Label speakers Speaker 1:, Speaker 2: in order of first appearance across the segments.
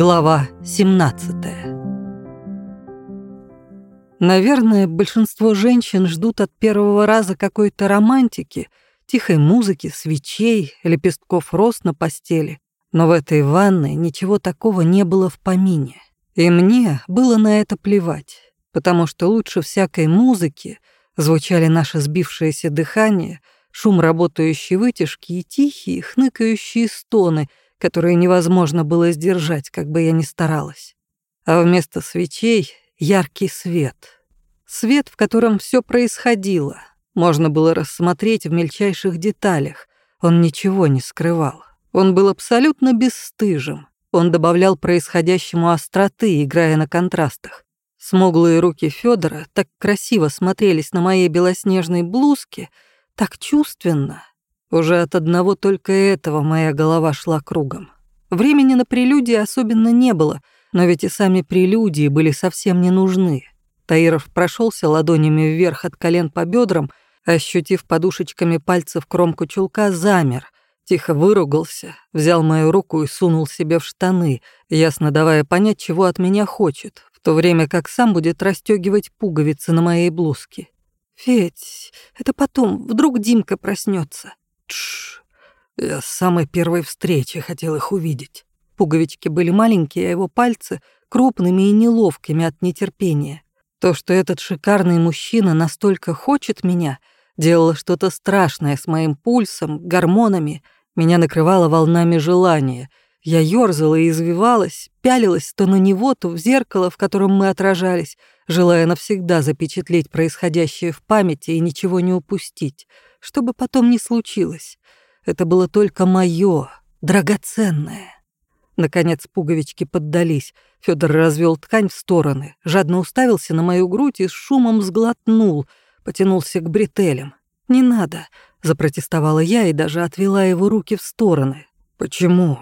Speaker 1: Глава 17 Наверное, большинство женщин ждут от первого раза какой-то романтики, тихой музыки, свечей, лепестков роз на постели. Но в этой ванной ничего такого не было в помине. И мне было на это плевать, потому что лучше всякой музыки звучали наше сбившееся дыхание, шум работающей вытяжки и тихие, хныкающие стоны — которые невозможно было сдержать, как бы я ни старалась. А вместо свечей — яркий свет. Свет, в котором все происходило. Можно было рассмотреть в мельчайших деталях. Он ничего не скрывал. Он был абсолютно бесстыжим. Он добавлял происходящему остроты, играя на контрастах. Смуглые руки Федора так красиво смотрелись на моей белоснежной блузке, так чувственно, уже от одного только этого моя голова шла кругом. Времени на прелюдии особенно не было, но ведь и сами прелюдии были совсем не нужны. Таиров прошелся ладонями вверх от колен по бедрам, ощутив подушечками пальцев кромку чулка, замер, тихо выругался, взял мою руку и сунул себе в штаны, ясно давая понять, чего от меня хочет, в то время как сам будет расстегивать пуговицы на моей блузке. «Федь, это потом, вдруг Димка проснется.
Speaker 2: Тш. Я с самой первой встречи хотел их увидеть.
Speaker 1: Пуговички были маленькие, а его пальцы крупными и неловкими от нетерпения. То, что этот шикарный мужчина настолько хочет меня, делало что-то страшное с моим пульсом, гормонами, меня накрывало волнами желания. Я ёрзала и извивалась, пялилась то на него, то в зеркало, в котором мы отражались, желая навсегда запечатлеть происходящее в памяти и ничего не упустить — что бы потом ни случилось. Это было только моё, драгоценное. Наконец пуговички поддались. Федор развел ткань в стороны, жадно уставился на мою грудь и с шумом сглотнул, потянулся к бретелям. «Не надо», — запротестовала я и даже отвела его руки в стороны.
Speaker 2: «Почему?»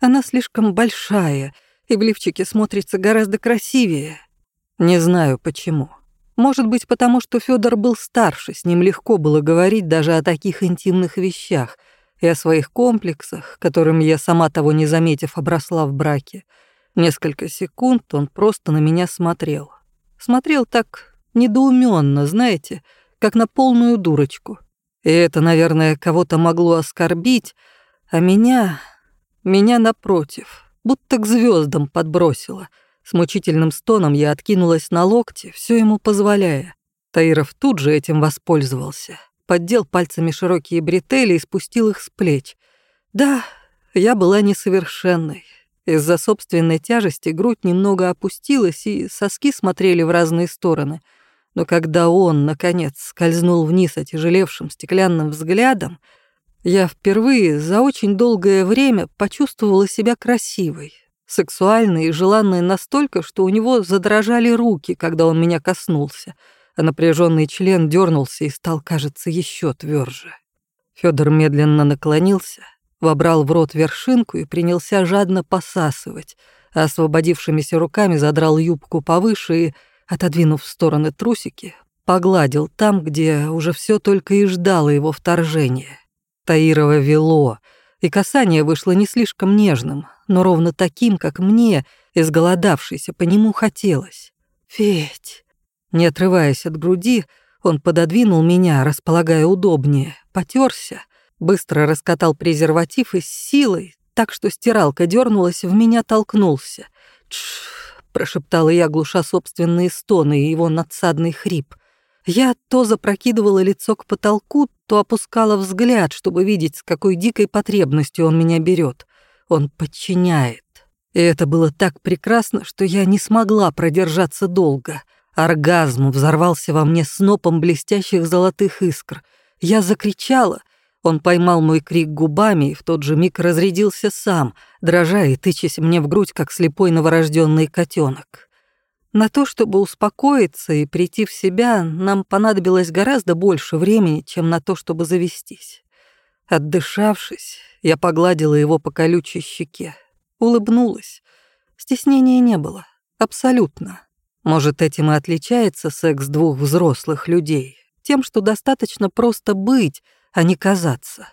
Speaker 1: «Она слишком большая, и в лифчике смотрится гораздо красивее». «Не знаю, почему». Может быть, потому что Федор был старше, с ним легко было говорить даже о таких интимных вещах и о своих комплексах, которым я сама того не заметив обросла в браке. Несколько секунд он просто на меня смотрел. Смотрел так недоуменно, знаете, как на полную дурочку. И это, наверное, кого-то могло оскорбить, а меня, меня напротив, будто к звездам подбросило — с мучительным стоном я откинулась на локти, все ему позволяя. Таиров тут же этим воспользовался. Поддел пальцами широкие бретели и спустил их с плеч. Да, я была несовершенной. Из-за собственной тяжести грудь немного опустилась, и соски смотрели в разные стороны. Но когда он, наконец, скользнул вниз отяжелевшим стеклянным взглядом, я впервые за очень долгое время почувствовала себя красивой, сексуальный и желанный настолько, что у него задрожали руки, когда он меня коснулся, а напряженный член дернулся и стал, кажется, еще тверже. Федор медленно наклонился, вобрал в рот вершинку и принялся жадно посасывать, а освободившимися руками задрал юбку повыше и, отодвинув в стороны трусики, погладил там, где уже все только и ждало его вторжения. Таирова вело, и касание вышло не слишком нежным, но ровно таким, как мне, изголодавшийся, по нему хотелось. «Федь!» Не отрываясь от груди, он пододвинул меня, располагая удобнее, потерся, быстро раскатал презерватив и с силой, так что стиралка дернулась, в меня толкнулся. «Тш!» — прошептала я, глуша собственные стоны и его надсадный хрип. Я то запрокидывала лицо к потолку, то опускала взгляд, чтобы видеть, с какой дикой потребностью он меня берет. Он подчиняет. И это было так прекрасно, что я не смогла продержаться долго. Оргазм взорвался во мне снопом блестящих золотых искр. Я закричала. Он поймал мой крик губами и в тот же миг разрядился сам, дрожа и тычась мне в грудь, как слепой новорожденный котенок. На то, чтобы успокоиться и прийти в себя, нам понадобилось гораздо больше времени, чем на то, чтобы завестись. Отдышавшись, я погладила его по колючей щеке, улыбнулась. Стеснения не было, абсолютно. Может, этим и отличается секс двух взрослых людей, тем, что достаточно просто быть, а не казаться.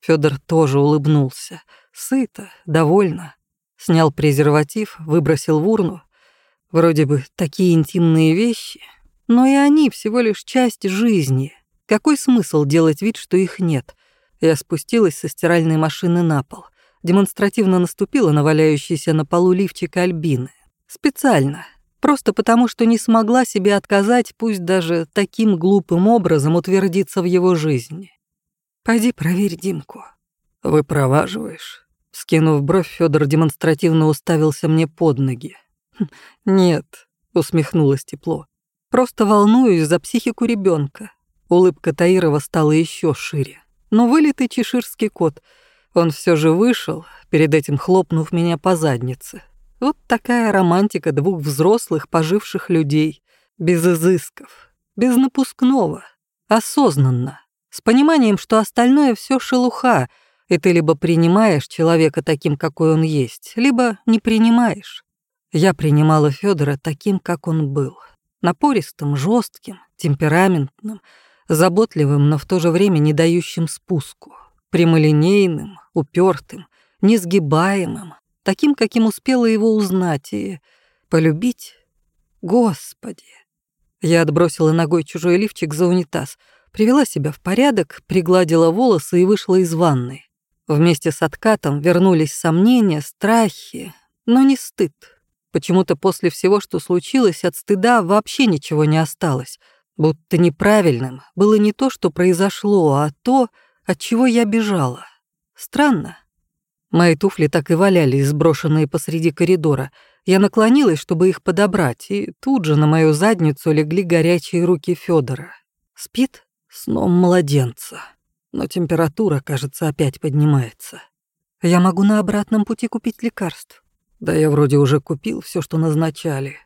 Speaker 1: Федор тоже улыбнулся, сыто, довольно. Снял презерватив, выбросил в урну. Вроде бы такие интимные вещи, но и они всего лишь часть жизни. Какой смысл делать вид, что их нет? Я спустилась со стиральной машины на пол. Демонстративно наступила на валяющийся на полу лифчик Альбины. Специально. Просто потому, что не смогла себе отказать, пусть даже таким глупым образом утвердиться в его жизни. Пойди проверь Димку.
Speaker 2: Вы проваживаешь?
Speaker 1: Скинув бровь, Федор демонстративно уставился мне под ноги. «Хм, «Нет», — усмехнулась тепло. «Просто волнуюсь за психику ребенка. Улыбка Таирова стала еще шире. Но вылитый чеширский кот, он все же вышел, перед этим хлопнув меня по заднице. Вот такая романтика двух взрослых, поживших людей, без изысков, без напускного, осознанно, с пониманием, что остальное все шелуха, и ты либо принимаешь человека таким, какой он есть, либо не принимаешь. Я принимала Федора таким, как он был. Напористым, жестким, темпераментным, заботливым, но в то же время не дающим спуску, прямолинейным, упертым, несгибаемым, таким, каким успела его узнать и полюбить. Господи! Я отбросила ногой чужой лифчик за унитаз, привела себя в порядок, пригладила волосы и вышла из ванной. Вместе с откатом вернулись сомнения, страхи, но не стыд. Почему-то после всего, что случилось, от стыда вообще ничего не осталось — Будто неправильным было не то, что произошло, а то, от чего я бежала. Странно. Мои туфли так и валялись, сброшенные посреди коридора. Я наклонилась, чтобы их подобрать, и тут же на мою задницу легли горячие руки Федора. Спит сном младенца. Но температура, кажется, опять поднимается. Я могу на обратном пути купить лекарств. Да я вроде уже купил все, что назначали.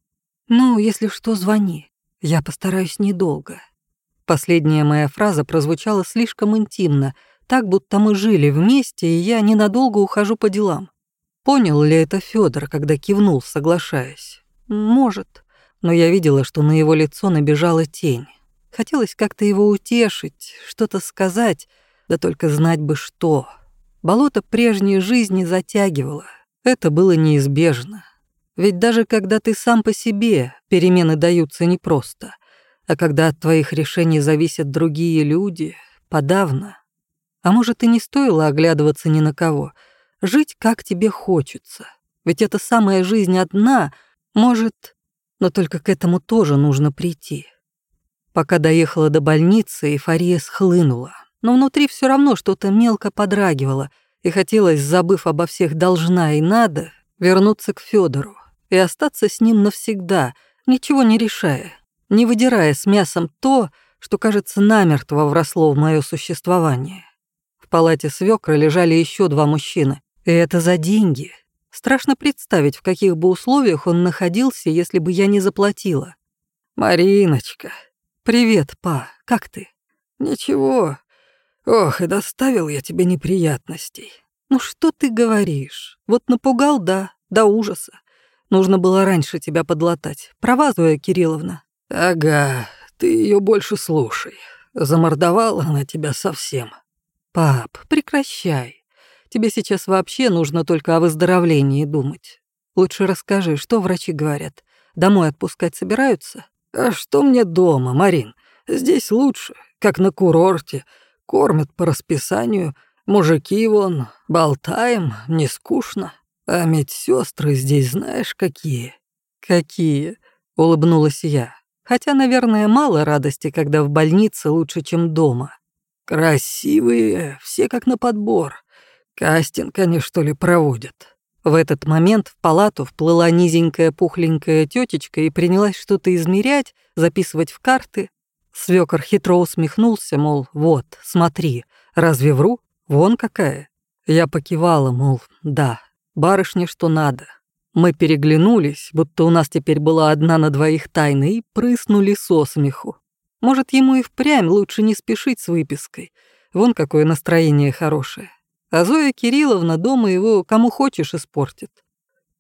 Speaker 1: Ну, если что, звони. Я постараюсь недолго. Последняя моя фраза прозвучала слишком интимно, так будто мы жили вместе, и я ненадолго ухожу по делам. Понял ли это Федор, когда кивнул, соглашаясь? Может, но я видела, что на его лицо набежала тень. Хотелось как-то его утешить, что-то сказать, да только знать бы что. Болото прежней жизни затягивало. Это было неизбежно. Ведь даже когда ты сам по себе, перемены даются непросто. А когда от твоих решений зависят другие люди, подавно. А может, и не стоило оглядываться ни на кого. Жить, как тебе хочется. Ведь эта самая жизнь одна, может... Но только к этому тоже нужно прийти. Пока доехала до больницы, эйфория схлынула. Но внутри все равно что-то мелко подрагивало, и хотелось, забыв обо всех должна и надо, вернуться к Федору и остаться с ним навсегда, ничего не решая, не выдирая с мясом то, что, кажется, намертво вросло в мое существование. В палате свекра лежали еще два мужчины, и это за деньги. Страшно представить, в каких бы условиях он находился, если бы я не заплатила. «Мариночка, привет, па, как ты?» «Ничего. Ох, и доставил я тебе неприятностей». «Ну что ты говоришь? Вот напугал, да, до ужаса. Нужно было раньше тебя подлатать. Права, Зоя Кирилловна?»
Speaker 2: «Ага, ты ее больше слушай. Замордовала она тебя совсем».
Speaker 1: «Пап, прекращай. Тебе сейчас вообще нужно только о выздоровлении думать. Лучше расскажи, что врачи говорят. Домой отпускать собираются?»
Speaker 2: «А что мне дома, Марин? Здесь лучше, как на курорте. Кормят по расписанию. Мужики вон, болтаем, не скучно». А медсестры здесь знаешь какие?
Speaker 1: Какие? Улыбнулась я. Хотя, наверное, мало радости, когда в больнице лучше, чем дома.
Speaker 2: Красивые, все как на подбор. Кастинг они, что ли, проводят.
Speaker 1: В этот момент в палату вплыла низенькая пухленькая тетечка и принялась что-то измерять, записывать в карты. Свёкор хитро усмехнулся, мол, вот, смотри, разве вру? Вон какая. Я покивала, мол, да, Барышня что надо. Мы переглянулись, будто у нас теперь была одна на двоих тайна, и прыснули со смеху. Может, ему и впрямь лучше не спешить с выпиской. Вон какое настроение хорошее. А Зоя Кирилловна дома его кому хочешь испортит.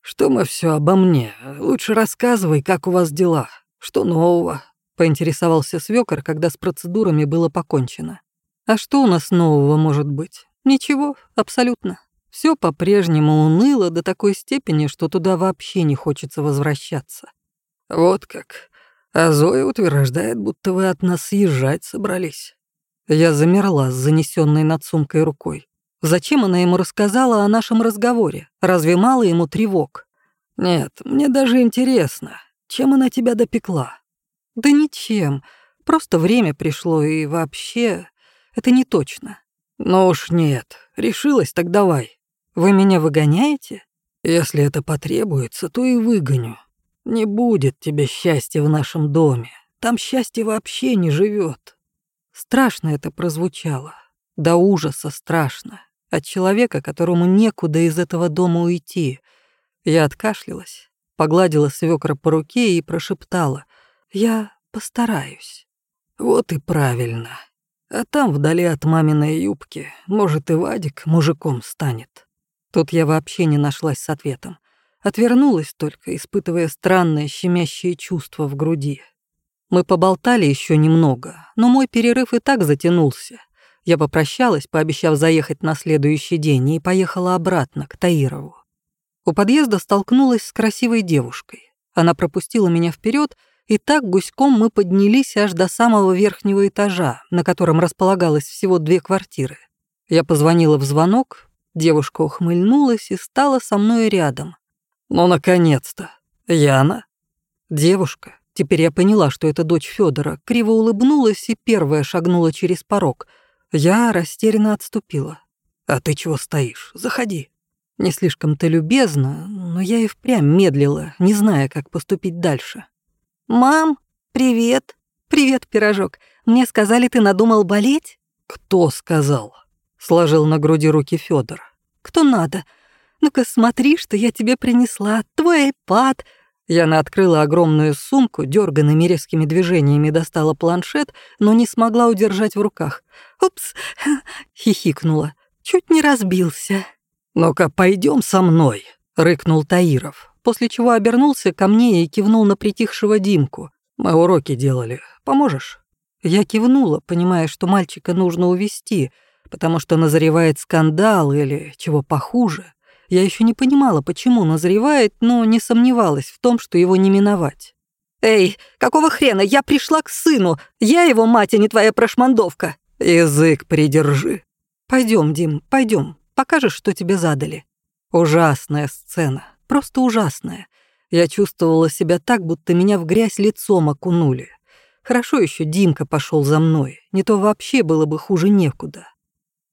Speaker 2: «Что мы все обо мне? Лучше рассказывай, как у вас дела. Что нового?»
Speaker 1: — поинтересовался свёкор, когда с процедурами было покончено. «А что у нас нового может быть? Ничего, абсолютно. Все по-прежнему уныло до такой степени, что туда вообще не хочется возвращаться.
Speaker 2: Вот как. А Зоя утверждает, будто вы от нас съезжать собрались.
Speaker 1: Я замерла с занесенной над сумкой рукой. Зачем она ему рассказала о нашем разговоре? Разве мало ему тревог?
Speaker 2: Нет, мне даже интересно, чем она тебя допекла?
Speaker 1: Да ничем. Просто время пришло, и вообще... Это не точно.
Speaker 2: Ну уж нет. Решилась, так давай.
Speaker 1: Вы меня выгоняете?
Speaker 2: Если это потребуется, то и выгоню. Не будет тебе счастья в нашем доме. Там счастье вообще не живет.
Speaker 1: Страшно это прозвучало. До ужаса страшно. От человека, которому некуда из этого дома уйти. Я откашлялась, погладила свекра по руке и прошептала. «Я постараюсь».
Speaker 2: «Вот и правильно. А там, вдали от маминой юбки, может, и Вадик мужиком станет».
Speaker 1: Тут я вообще не нашлась с ответом. Отвернулась только, испытывая странное щемящее чувство в груди. Мы поболтали еще немного, но мой перерыв и так затянулся. Я попрощалась, пообещав заехать на следующий день, и поехала обратно, к Таирову. У подъезда столкнулась с красивой девушкой. Она пропустила меня вперед, и так гуськом мы поднялись аж до самого верхнего этажа, на котором располагалось всего две квартиры. Я позвонила в звонок, девушка ухмыльнулась и стала со мной рядом.
Speaker 2: «Ну, наконец-то! Яна?»
Speaker 1: Девушка, теперь я поняла, что это дочь Федора, криво улыбнулась и первая шагнула через порог. Я растерянно отступила.
Speaker 2: «А ты чего стоишь? Заходи».
Speaker 1: Не слишком-то любезно, но я и впрямь медлила, не зная, как поступить дальше. «Мам, привет!» «Привет, пирожок. Мне сказали, ты надумал болеть?»
Speaker 2: «Кто сказал?» — сложил на груди руки Федор.
Speaker 1: «Кто надо? Ну-ка смотри, что я тебе принесла. Твой айпад». Яна открыла огромную сумку, дерганными резкими движениями достала планшет, но не смогла удержать в руках. «Упс!» — хихикнула. «Чуть не разбился».
Speaker 2: «Ну-ка, пойдем со мной», — рыкнул Таиров
Speaker 1: после чего обернулся ко мне и кивнул на притихшего Димку.
Speaker 2: «Мы уроки делали. Поможешь?»
Speaker 1: Я кивнула, понимая, что мальчика нужно увести, потому что назревает скандал или чего похуже. Я еще не понимала, почему назревает, но не сомневалась в том, что его не миновать. «Эй, какого хрена? Я пришла к сыну! Я его мать, а не твоя прошмандовка!»
Speaker 2: «Язык придержи!»
Speaker 1: Пойдем, Дим, пойдем. Покажешь, что тебе задали». Ужасная сцена. Просто ужасное. Я чувствовала себя так, будто меня в грязь лицом окунули. Хорошо еще Димка пошел за мной, не то вообще было бы хуже некуда.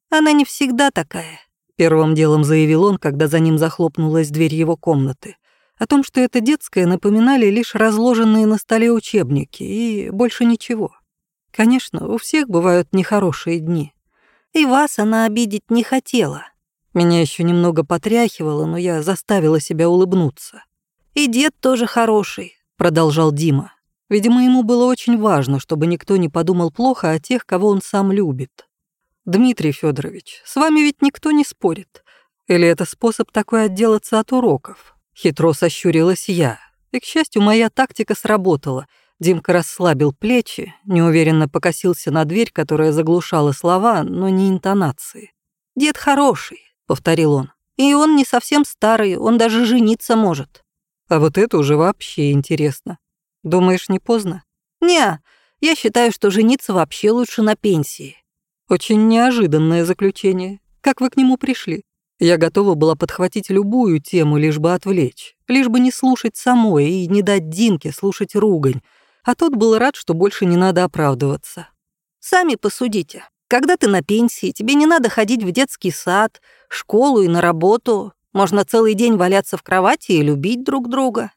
Speaker 1: «Она не всегда такая», — первым делом заявил он, когда за ним захлопнулась дверь его комнаты. О том, что это детское, напоминали лишь разложенные на столе учебники и больше ничего. Конечно, у всех бывают нехорошие дни. И вас она обидеть не хотела. Меня еще немного потряхивало, но я заставила себя улыбнуться. «И дед тоже хороший», — продолжал Дима. Видимо, ему было очень важно, чтобы никто не подумал плохо о тех, кого он сам любит. «Дмитрий Федорович, с вами ведь никто не спорит. Или это способ такой отделаться от уроков?» Хитро сощурилась я. И, к счастью, моя тактика сработала. Димка расслабил плечи, неуверенно покосился на дверь, которая заглушала слова, но не интонации. «Дед хороший, повторил он. «И он не совсем старый, он даже жениться может». «А вот это уже вообще интересно. Думаешь, не поздно?» «Не, я считаю, что жениться вообще лучше на пенсии». «Очень неожиданное заключение. Как вы к нему пришли?» Я готова была подхватить любую тему, лишь бы отвлечь, лишь бы не слушать самой и не дать Димке слушать ругань, а тот был рад, что больше не надо оправдываться. «Сами посудите. Когда ты на пенсии, тебе не надо ходить в детский сад, школу и на работу. Можно целый день валяться в кровати и любить друг друга.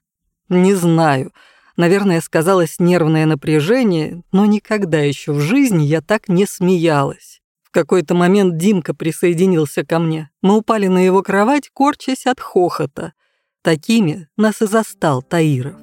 Speaker 1: Не знаю. Наверное, сказалось нервное напряжение, но никогда еще в жизни я так не смеялась. В какой-то момент Димка присоединился ко мне. Мы упали на его кровать, корчась от хохота. Такими нас и застал Таиров.